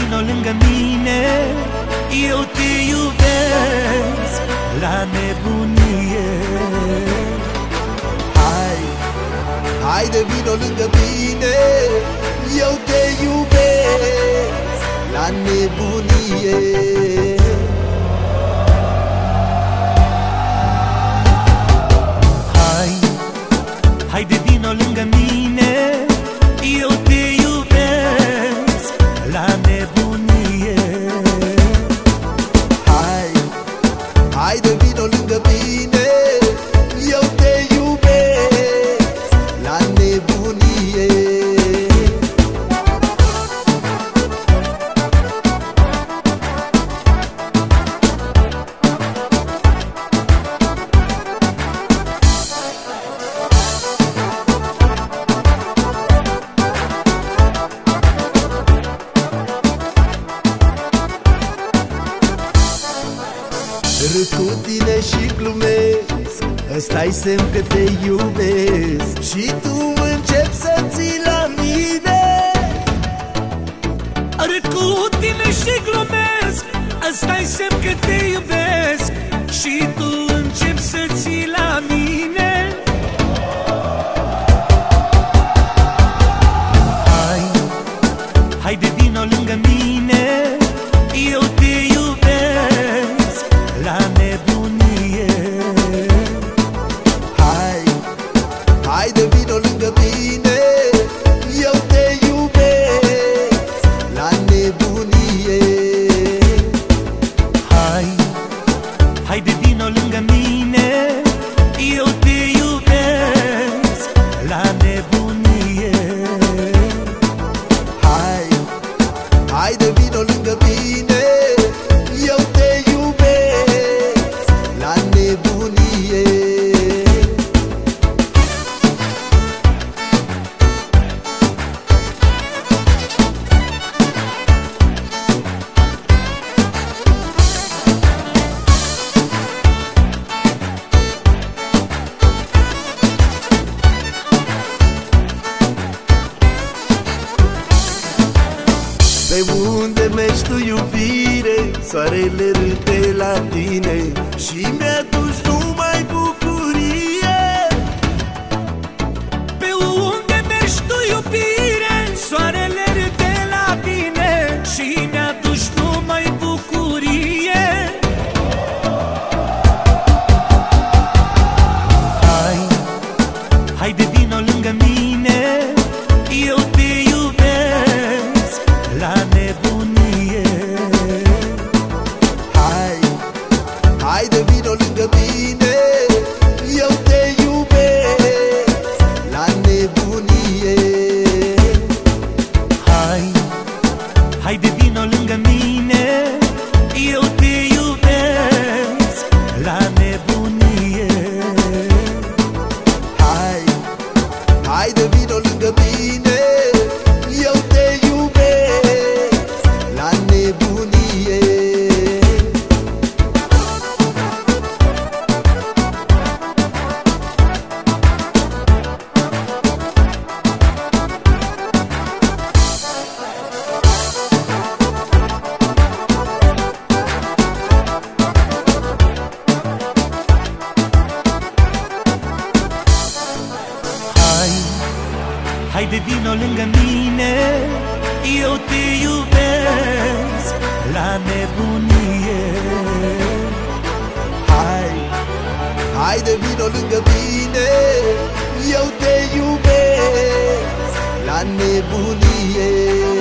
lângă mine Eu te iubesc la nebunie. Hai, hai de vino lângă mine la nebunie și glumesc. Ăsta i semn că te iubesc. Și tu începi să ții la mine. Râd cu tine și glumesc. Asta-i semn că te iubesc. Și tu începi să ții la mine hai de vino lângă mine Eu te iubesc la nebunie. Hai, hai de vino lângă mine Pe unde mergi tu iubire? Soarele râde la tine Hai de vino lângă mine Eu te iubesc La nebunie. Hai Hai de vino lângă mine Eu te iubesc La nebunie.